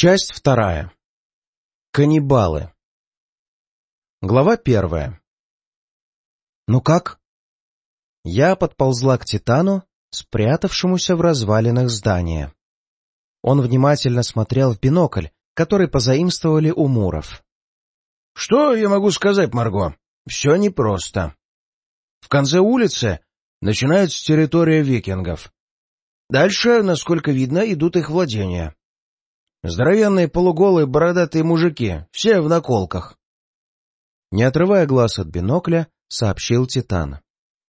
Часть вторая. Каннибалы. Глава первая. «Ну как?» Я подползла к Титану, спрятавшемуся в развалинах здания. Он внимательно смотрел в бинокль, который позаимствовали у Муров. «Что я могу сказать, Марго? Все непросто. В конце улицы начинается территория викингов. Дальше, насколько видно, идут их владения. Здоровенные полуголые бородатые мужики, все в наколках. Не отрывая глаз от бинокля, сообщил Титан.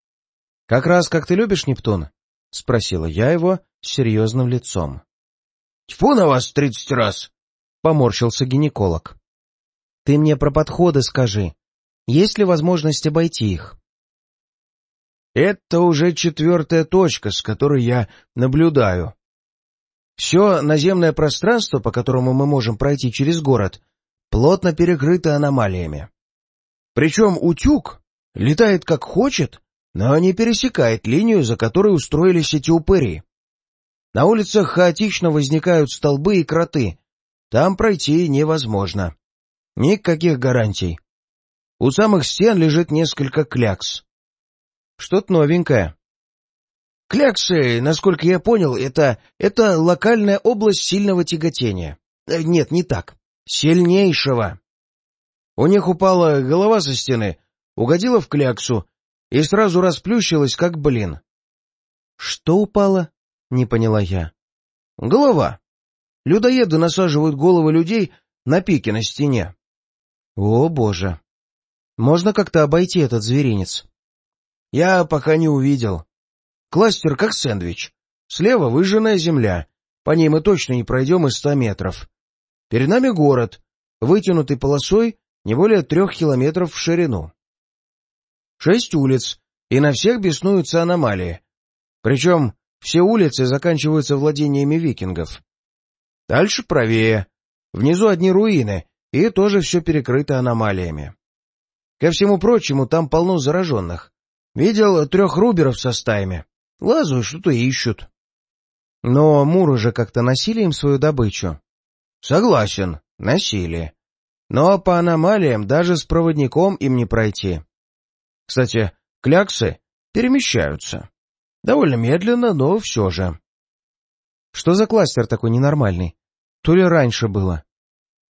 — Как раз как ты любишь, Нептун? — спросила я его с серьезным лицом. — Тьфу на вас тридцать раз! — поморщился гинеколог. — Ты мне про подходы скажи. Есть ли возможность обойти их? — Это уже четвертая точка, с которой я наблюдаю, все наземное пространство, по которому мы можем пройти через город, плотно перекрыто аномалиями. Причем утюг летает как хочет, но не пересекает линию, за которой устроились эти упыри. На улицах хаотично возникают столбы и кроты. Там пройти невозможно. Никаких гарантий. У самых стен лежит несколько клякс. Что-то новенькое. Кляксы, насколько я понял, это, это локальная область сильного тяготения. Э, нет, не так. Сильнейшего. У них упала голова со стены, угодила в кляксу и сразу расплющилась, как блин. — Что упало? — не поняла я. — Голова. Людоеды насаживают головы людей на пике на стене. — О, боже! Можно как-то обойти этот зверинец? — Я пока не увидел. Кластер как сэндвич. Слева выжженная земля. По ней мы точно не пройдем и ста метров. Перед нами город, вытянутый полосой не более трех километров в ширину. Шесть улиц, и на всех беснуются аномалии. Причем все улицы заканчиваются владениями викингов. Дальше правее. Внизу одни руины, и тоже все перекрыто аномалиями. Ко всему прочему, там полно зараженных. Видел трех руберов со стаями. Лазают, что-то ищут. Но муры же как-то носили им свою добычу. Согласен, носили. Но по аномалиям даже с проводником им не пройти. Кстати, кляксы перемещаются. Довольно медленно, но все же. Что за кластер такой ненормальный? То ли раньше было?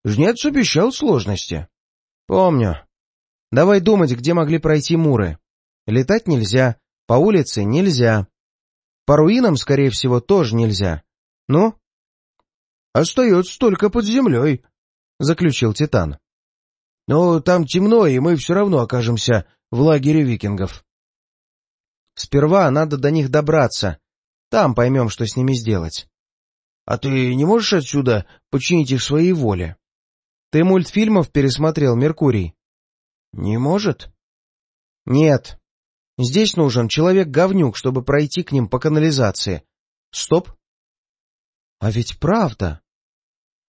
Жнец обещал сложности. Помню. Давай думать, где могли пройти муры. Летать нельзя, по улице нельзя. По руинам, скорее всего, тоже нельзя. Ну? — Остается только под землей, — заключил Титан. — Но там темно, и мы все равно окажемся в лагере викингов. — Сперва надо до них добраться. Там поймем, что с ними сделать. — А ты не можешь отсюда починить их своей воле? — Ты мультфильмов пересмотрел, Меркурий? — Не может? — Нет, Здесь нужен человек-говнюк, чтобы пройти к ним по канализации. Стоп. А ведь правда.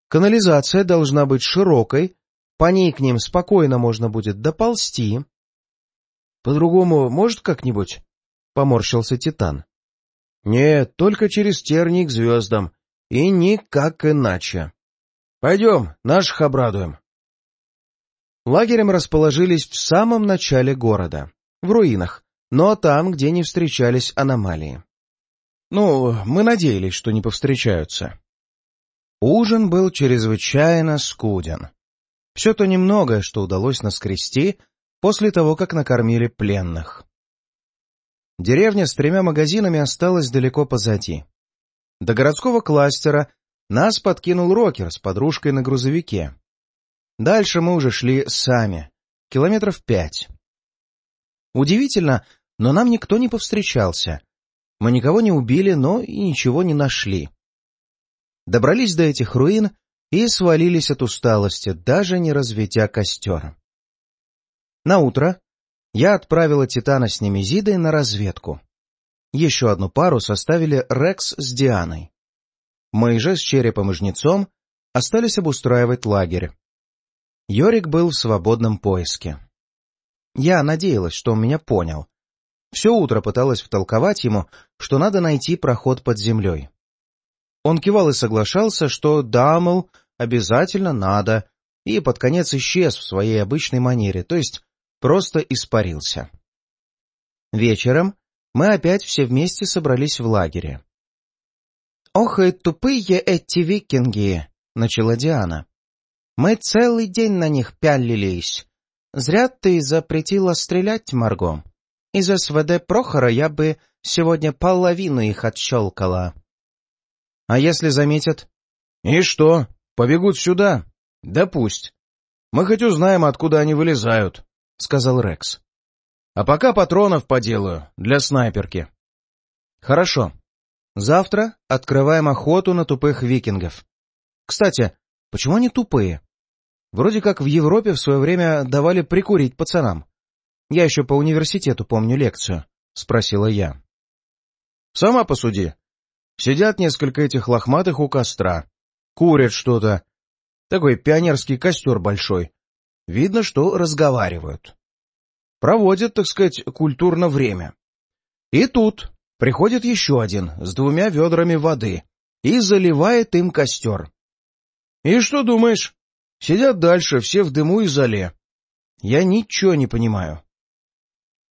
Канализация должна быть широкой, по ней к ним спокойно можно будет доползти. По-другому может как-нибудь? Поморщился Титан. Нет, только через тернии к звездам. И никак иначе. Пойдем, наших обрадуем. Лагерем расположились в самом начале города, в руинах, но там, где не встречались аномалии. Ну, мы надеялись, что не повстречаются. Ужин был чрезвычайно скуден. Все то немногое, что удалось наскрести после того, как накормили пленных. Деревня с тремя магазинами осталась далеко позади. До городского кластера нас подкинул Рокер с подружкой на грузовике. Дальше мы уже шли сами, километров пять. Удивительно, но нам никто не повстречался. Мы никого не убили, но и ничего не нашли. Добрались до этих руин и свалились от усталости, даже не разведя костер. На утро я отправила Титана с Немезидой на разведку. Еще одну пару составили Рекс с Дианой. Мы же с Черепом и Жнецом остались обустраивать лагерь. Йорик был в свободном поиске. Я надеялась, что он меня понял, все утро пыталась втолковать ему, что надо найти проход под землей. Он кивал и соглашался, что да, мол, обязательно надо, и под конец исчез в своей обычной манере, то есть просто испарился. Вечером мы опять все вместе собрались в лагере. «Ох и тупые эти викинги!» — начала Диана. «Мы целый день на них пялились. Зря ты запретила стрелять, Марго. Из СВД Прохора я бы сегодня половину их отщелкала». «А если заметят?» «И что? Побегут сюда?» «Да пусть. Мы хоть узнаем, откуда они вылезают», — сказал Рекс. «А пока патронов поделаю для снайперки». «Хорошо. Завтра открываем охоту на тупых викингов. Кстати, почему они тупые? Вроде как в Европе в свое время давали прикурить пацанам. Я еще по университету помню лекцию», — спросила я. «Сама посуди. Сидят несколько этих лохматых у костра, курят что-то, такой пионерский костер большой. Видно, что разговаривают. Проводят, так сказать, культурно время. И тут приходит еще один с двумя ведрами воды и заливает им костер. И что думаешь? Сидят дальше, все в дыму и зале. Я ничего не понимаю.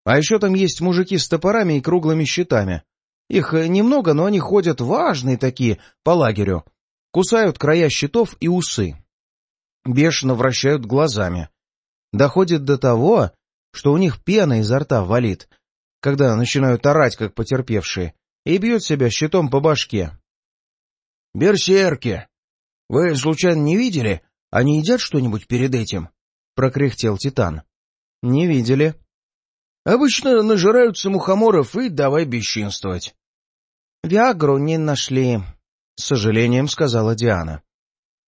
А еще там есть мужики с топорами и круглыми щитами. Их немного, но они ходят важные такие по лагерю. Кусают края щитов и усы бешено вращают глазами. Доходит до того, что у них пена изо рта валит, когда начинают орать, как потерпевшие, и бьют себя щитом по башке. «Берсерки! Вы, случайно, не видели? Они едят что-нибудь перед этим?» — прокряхтел Титан. «Не видели». «Обычно нажираются мухоморов и давай бесчинствовать». «Виагру не нашли», — с сожалением сказала Диана.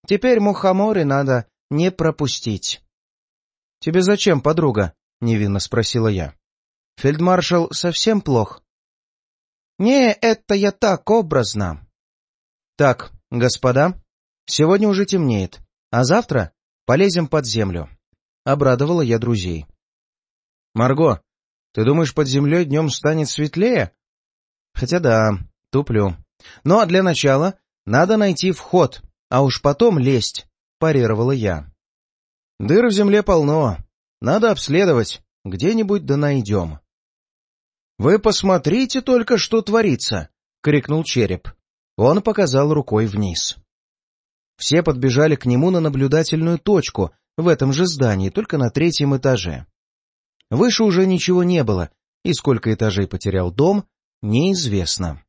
Теперь мухоморы надо не пропустить. — Тебе зачем, подруга? — невинно спросила я. — Фельдмаршал совсем плох? — Не, это я так образно. — Так, господа, сегодня уже темнеет, а завтра полезем под землю. Обрадовала я друзей. — Марго, ты думаешь, под землей днем станет светлее? — Хотя да, туплю. Но для начала надо найти вход а уж потом лезть, парировала я. Дыр в земле полно, надо обследовать, где-нибудь да найдем. «Вы посмотрите только, что творится!» — крикнул череп. Он показал рукой вниз. Все подбежали к нему на наблюдательную точку в этом же здании, только на третьем этаже. Выше уже ничего не было, и сколько этажей потерял дом, неизвестно.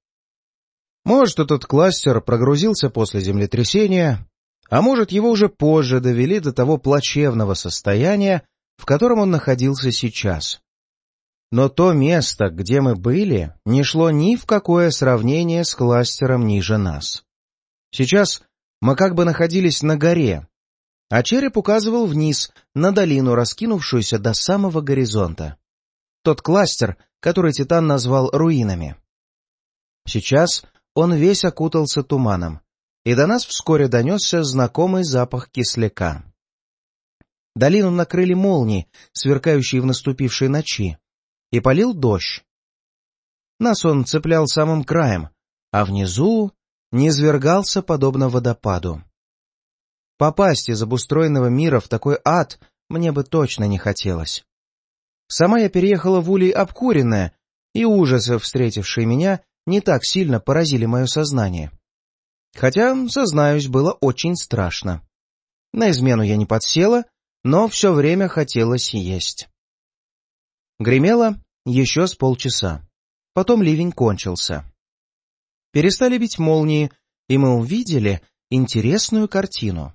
Может, этот кластер прогрузился после землетрясения, а может, его уже позже довели до того плачевного состояния, в котором он находился сейчас. Но то место, где мы были, не шло ни в какое сравнение с кластером ниже нас. Сейчас мы как бы находились на горе, а череп указывал вниз, на долину, раскинувшуюся до самого горизонта. Тот кластер, который Титан назвал руинами. Сейчас он весь окутался туманом, и до нас вскоре донесся знакомый запах кисляка. Долину накрыли молнии, сверкающие в наступившей ночи, и полил дождь. Нас он цеплял самым краем, а внизу низвергался подобно водопаду. Попасть из обустроенного мира в такой ад мне бы точно не хотелось. Сама я переехала в Улей обкуренная, и ужасы, встретившие меня, не так сильно поразили мое сознание. Хотя, сознаюсь, было очень страшно. На измену я не подсела, но все время хотелось есть. Гремело еще с полчаса. Потом ливень кончился. Перестали бить молнии, и мы увидели интересную картину.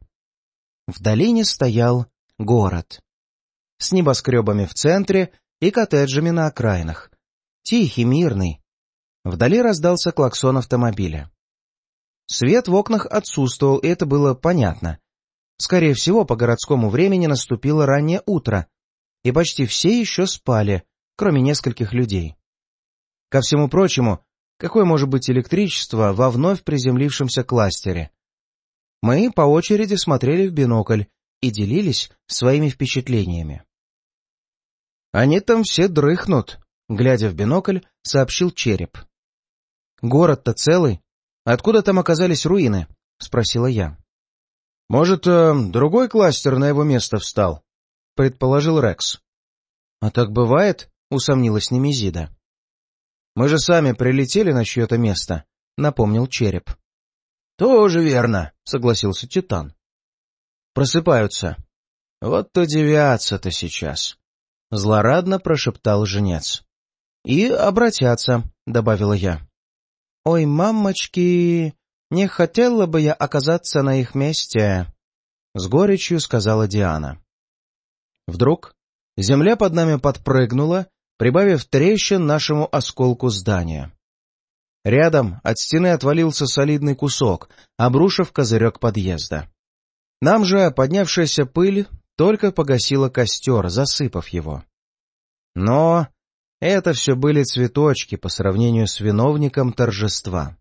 В долине стоял город. С небоскребами в центре и коттеджами на окраинах. Тихий, мирный, Вдали раздался клаксон автомобиля. Свет в окнах отсутствовал, и это было понятно. Скорее всего, по городскому времени наступило раннее утро, и почти все еще спали, кроме нескольких людей. Ко всему прочему, какое может быть электричество во вновь приземлившемся кластере? Мы по очереди смотрели в бинокль и делились своими впечатлениями. «Они там все дрыхнут», — глядя в бинокль, сообщил череп. «Город-то целый. Откуда там оказались руины?» — спросила я. — Может, э, другой кластер на его место встал? — предположил Рекс. — А так бывает? — усомнилась Немезида. — Мы же сами прилетели на чье-то место, — напомнил Череп. — Тоже верно, — согласился Титан. — Просыпаются. — Вот удивятся-то сейчас, — злорадно прошептал женец. — И обратятся, — добавила я. — Ой, мамочки, не хотела бы я оказаться на их месте, — с горечью сказала Диана. Вдруг земля под нами подпрыгнула, прибавив трещин нашему осколку здания. Рядом от стены отвалился солидный кусок, обрушив козырек подъезда. Нам же поднявшаяся пыль только погасила костер, засыпав его. Но это все были цветочки по сравнению с виновником торжества.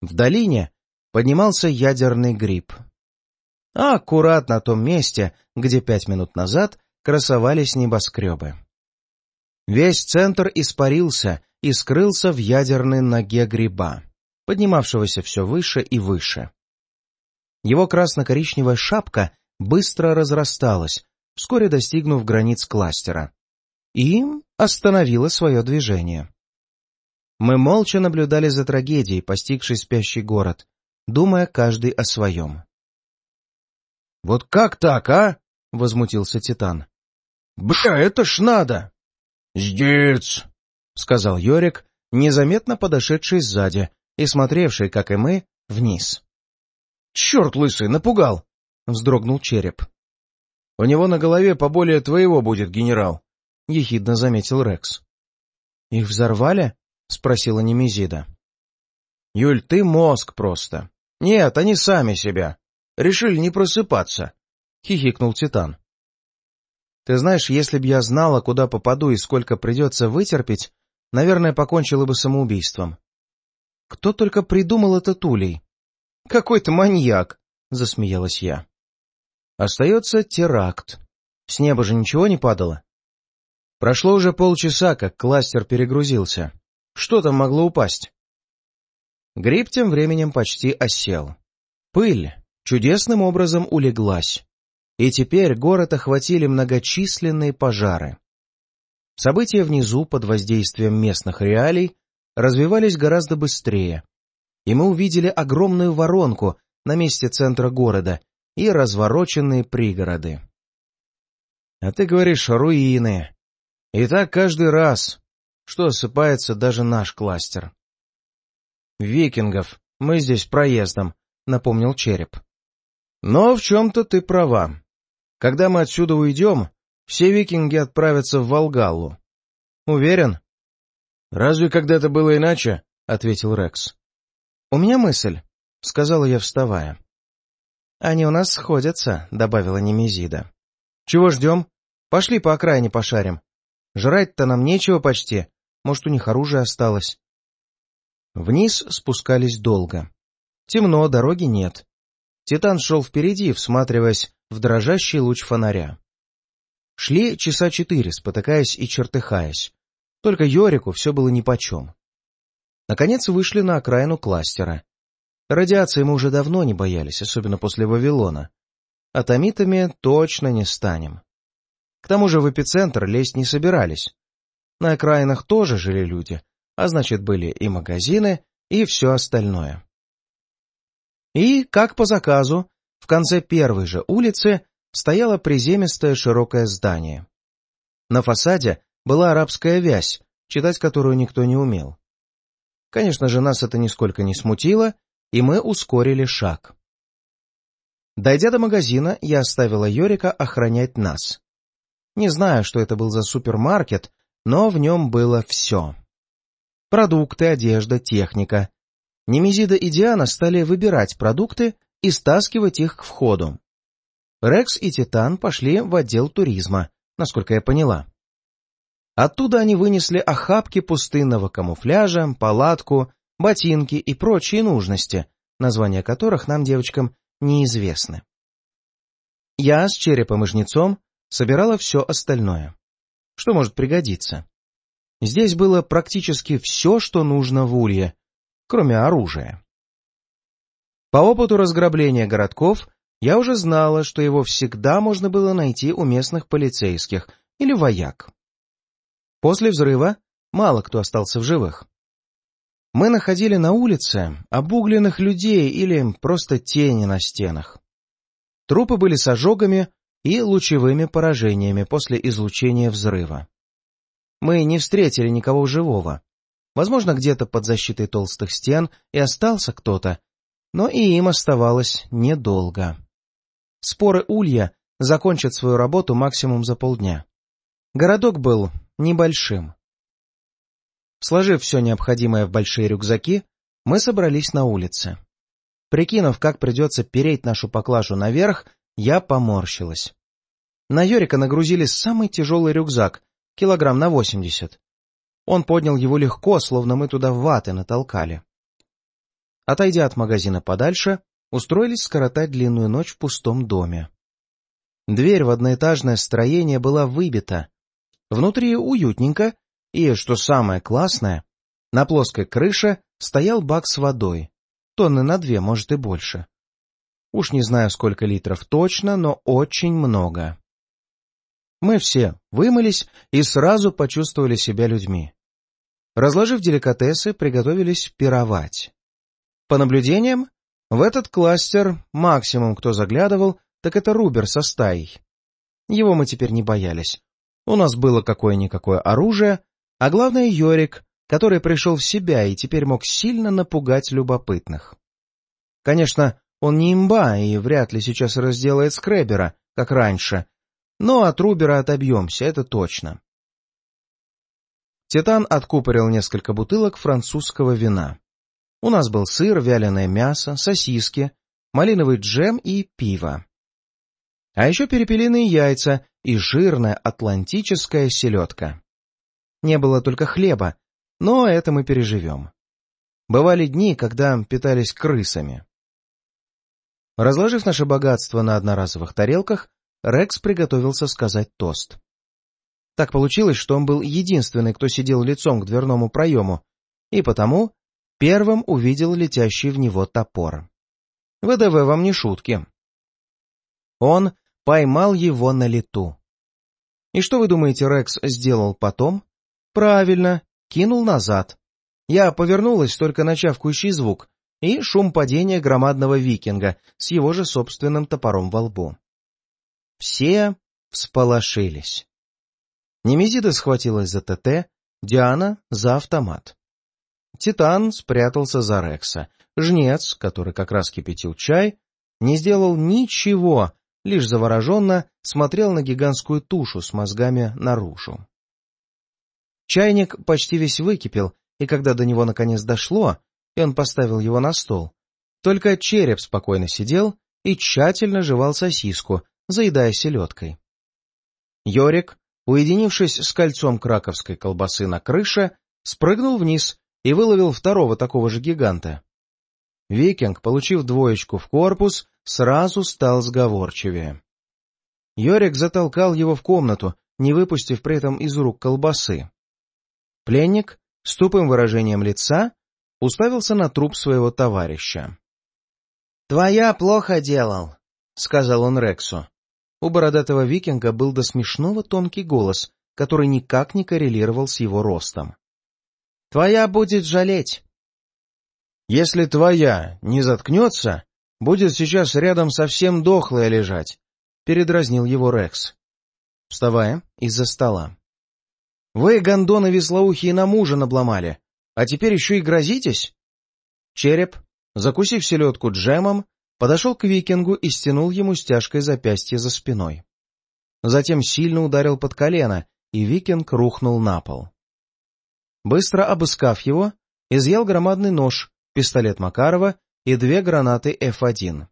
В долине поднимался ядерный гриб. А аккурат на том месте, где пять минут назад красовались небоскребы. Весь центр испарился и скрылся в ядерной ноге гриба, поднимавшегося все выше и выше. Его красно-коричневая шапка быстро разрасталась, вскоре достигнув границ кластера, и остановила свое движение. Мы молча наблюдали за трагедией, постигшей спящий город, думая каждый о своем. — Вот как так, а? — возмутился Титан. — Бля, это ж надо! — Сдец! — сказал Йорик, незаметно подошедший сзади и смотревший, как и мы, вниз. — Черт лысый, напугал! — вздрогнул череп. — У него на голове поболее твоего будет, генерал, — ехидно заметил Рекс. — Их взорвали? — спросила Немезида. — Юль, ты мозг просто. Нет, они сами себя. Решили не просыпаться, — хихикнул Титан. — Ты знаешь, если б я знала, куда попаду и сколько придется вытерпеть, наверное, покончила бы самоубийством. Кто только придумал этот улей? Какой-то маньяк, — засмеялась я. Остается теракт. С неба же ничего не падало. Прошло уже полчаса, как кластер перегрузился. Что там могло упасть? Гриб тем временем почти осел. Пыль чудесным образом улеглась. И теперь город охватили многочисленные пожары. События внизу, под воздействием местных реалий, развивались гораздо быстрее, и мы увидели огромную воронку на месте центра города и развороченные пригороды. — А ты говоришь, руины. И так каждый раз, что осыпается даже наш кластер. «Викингов, мы здесь проездом», — напомнил Череп. «Но в чем-то ты права. Когда мы отсюда уйдем, все викинги отправятся в Волгаллу. Уверен?» «Разве когда-то было иначе?» — ответил Рекс. «У меня мысль», — сказала я, вставая. «Они у нас сходятся», — добавила Немезида. «Чего ждем? Пошли по окраине пошарим. Жрать-то нам нечего почти, может, у них оружие осталось. Вниз спускались долго. Темно, дороги нет. Титан шел впереди, всматриваясь в дрожащий луч фонаря. Шли часа четыре, спотыкаясь и чертыхаясь. Только Йорику все было нипочем. Наконец вышли на окраину кластера. Радиации мы уже давно не боялись, особенно после Вавилона. Атомитами точно не станем. К тому же в эпицентр лезть не собирались. На окраинах тоже жили люди, а значит, были и магазины, и все остальное. И, как по заказу, в конце первой же улицы стояло приземистое широкое здание. На фасаде была арабская вязь, читать которую никто не умел. Конечно же, нас это нисколько не смутило, и мы ускорили шаг. Дойдя до магазина, я оставила Йорика охранять нас. Не знаю, что это был за супермаркет, но в нем было все. Продукты, одежда, техника. Немезида и Диана стали выбирать продукты и стаскивать их к входу. Рекс и Титан пошли в отдел туризма, насколько я поняла. Оттуда они вынесли охапки пустынного камуфляжа, палатку, ботинки и прочие нужности, названия которых нам, девочкам, неизвестны. Я с черепом и жнецом собирала все остальное что может пригодиться. Здесь было практически все, что нужно в Улье, кроме оружия. По опыту разграбления городков Я уже знала, что его всегда можно было найти у местных полицейских или вояк. После взрыва мало кто остался в живых. Мы находили на улице обугленных людей или просто тени на стенах. Трупы были с ожогами и лучевыми поражениями после излучения взрыва. Мы не встретили никого живого. Возможно, где-то под защитой толстых стен и остался кто-то, но и им оставалось недолго. Споры улья закончат свою работу максимум за полдня. Городок был небольшим. Сложив все необходимое в большие рюкзаки, мы собрались на улице. Прикинув, как придется переть нашу поклажу наверх, я поморщилась. На Йорика нагрузили самый тяжелый рюкзак, килограмм на восемьдесят. Он поднял его легко, словно мы туда ваты натолкали. Отойдя от магазина подальше, устроились скоротать длинную ночь в пустом доме. Дверь в одноэтажное строение была выбита. Внутри уютненько, и, что самое классное, на плоской крыше стоял бак с водой. Тонны на две, может и больше. Уж не знаю, сколько литров точно, но очень много. Мы все вымылись и сразу почувствовали себя людьми. Разложив деликатесы, приготовились пировать. По наблюдениям, в этот кластер максимум, кто заглядывал, так это Рубер со стаей. Его мы теперь не боялись. У нас было какое-никакое оружие, а главное Йорик, который пришел в себя и теперь мог сильно напугать любопытных. Конечно, он не имба и вряд ли сейчас разделает скребера, как раньше, но от Рубера отобьемся, это точно. Титан откупорил несколько бутылок французского вина. У нас был сыр, вяленое мясо, сосиски, малиновый джем и пиво. А еще перепелиные яйца и жирная атлантическая селедка. Не было только хлеба, но это мы переживем. Бывали дни, когда питались крысами. Разложив наше богатство на одноразовых тарелках, Рекс приготовился сказать тост. Так получилось, что он был единственный, кто сидел лицом к дверному проему, и потому первым увидел летящий в него топор. ВДВ вам не шутки. Он поймал его на лету. И что вы думаете, Рекс сделал потом? Правильно, кинул назад. Я повернулась, только начавкающий звук, и шум падения громадного викинга с его же собственным топором во лбу. Все всполошились. Немезида схватилась за ТТ, Диана — за автомат. Титан спрятался за Рекса. Жнец, который как раз кипятил чай, не сделал ничего, лишь завороженно смотрел на гигантскую тушу с мозгами наружу. Чайник почти весь выкипел, и когда до него наконец дошло, и он поставил его на стол, только череп спокойно сидел и тщательно жевал сосиску, заедая селедкой. Йорик, уединившись с кольцом краковской колбасы на крыше, спрыгнул вниз и выловил второго такого же гиганта. Викинг, получив двоечку в корпус, сразу стал сговорчивее. Йорик затолкал его в комнату, не выпустив при этом из рук колбасы. Пленник, с тупым выражением лица, уставился на труп своего товарища. — Твоя плохо делал, — сказал он Рексу. У бородатого викинга был до смешного тонкий голос, который никак не коррелировал с его ростом. Твоя будет жалеть. Если твоя не заткнется, будет сейчас рядом совсем дохлая лежать, — передразнил его Рекс, вставая из-за стола. Вы, гондоны веслоухие, на мужа набломали, а теперь еще и грозитесь? Череп, закусив селедку джемом, подошел к викингу и стянул ему стяжкой запястье за спиной. Затем сильно ударил под колено, и викинг рухнул на пол. Быстро обыскав его, изъял громадный нож, пистолет Макарова и две гранаты F1.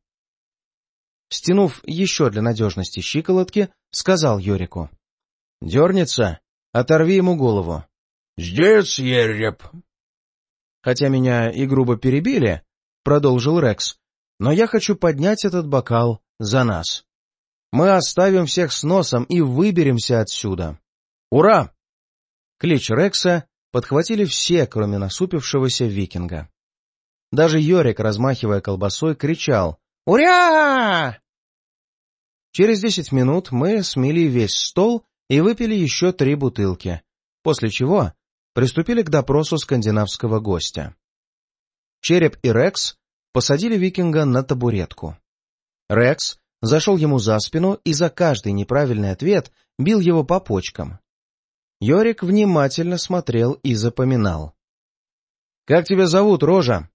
Стянув еще для надежности щиколотки, сказал Юрику. — Дернется, оторви ему голову. — Здесь, ереп. Хотя меня и грубо перебили, — продолжил Рекс, — но я хочу поднять этот бокал за нас. Мы оставим всех с носом и выберемся отсюда. Ура! Клич Рекса подхватили все, кроме насупившегося викинга. Даже Йорик, размахивая колбасой, кричал «Уря!». Через десять минут мы смели весь стол и выпили еще три бутылки, после чего приступили к допросу скандинавского гостя. Череп и Рекс посадили викинга на табуретку. Рекс зашел ему за спину и за каждый неправильный ответ бил его по почкам. Йорик внимательно смотрел и запоминал. «Как тебя зовут, Рожа?»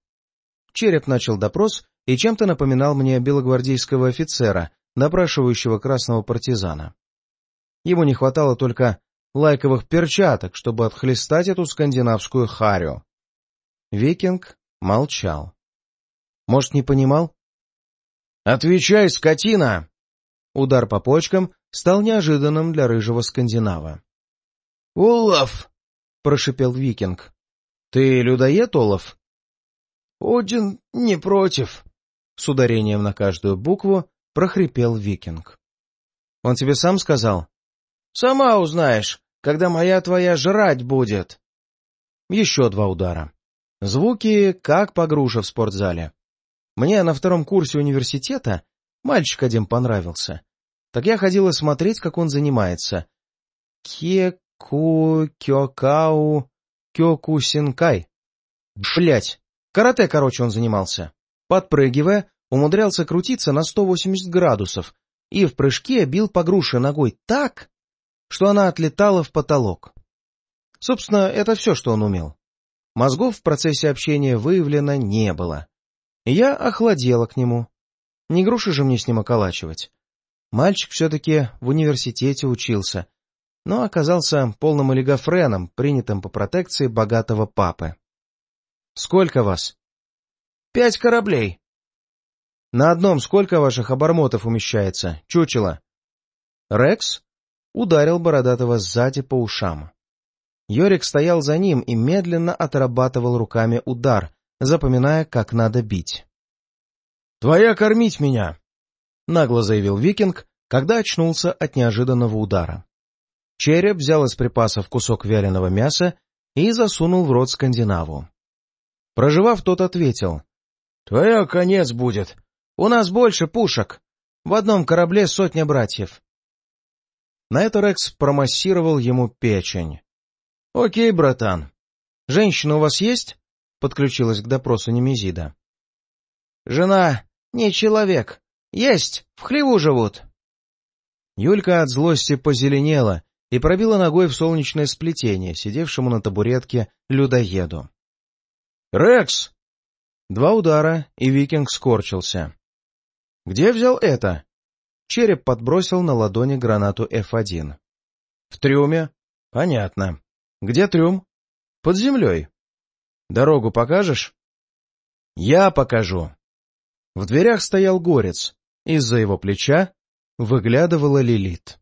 Череп начал допрос и чем-то напоминал мне белогвардейского офицера, допрашивающего красного партизана. Ему не хватало только лайковых перчаток, чтобы отхлестать эту скандинавскую харю. Викинг молчал. Может, не понимал? «Отвечай, скотина!» Удар по почкам стал неожиданным для рыжего скандинава. «Олаф!» — прошипел викинг. «Ты людоед, Олаф?» «Один не против», — с ударением на каждую букву прохрипел викинг. «Он тебе сам сказал?» «Сама узнаешь, когда моя твоя жрать будет». Еще два удара. Звуки, как погруша в спортзале. Мне на втором курсе университета мальчик один понравился. Так я ходила смотреть, как он занимается. Кеку, кёкау, кёкусинкай. Блять, карате, короче, он занимался. Подпрыгивая, умудрялся крутиться на 180 градусов и в прыжке бил по груше ногой так, что она отлетала в потолок. Собственно, это все, что он умел. Мозгов в процессе общения выявлено не было. Я охладела к нему. Не груши же мне с ним околачивать. Мальчик все-таки в университете учился, но оказался полным олигофреном, принятым по протекции богатого папы. «Сколько вас?» «Пять кораблей». «На одном сколько ваших обормотов умещается, чучело?» Рекс ударил Бородатого сзади по ушам. Йорик стоял за ним и медленно отрабатывал руками удар, запоминая, как надо бить. «Твоя кормить меня!» — нагло заявил викинг, когда очнулся от неожиданного удара. Череп взял из припасов кусок вяленого мяса и засунул в рот скандинаву. Проживав, тот ответил. — Твоя конец будет. У нас больше пушек. В одном корабле сотня братьев. На это Рекс промассировал ему печень. «Окей, братан. Женщина у вас есть?» — подключилась к допросу Немезида. «Жена не человек. Есть, в хлеву живут». Юлька от злости позеленела и пробила ногой в солнечное сплетение, сидевшему на табуретке людоеду. «Рекс!» Два удара, и викинг скорчился. «Где взял это?» Череп подбросил на ладони гранату F1. «В трюме?» «Понятно. Где трюм? Под землей. Дорогу покажешь? Я покажу. В дверях стоял горец. Из-за его плеча выглядывала Лилит.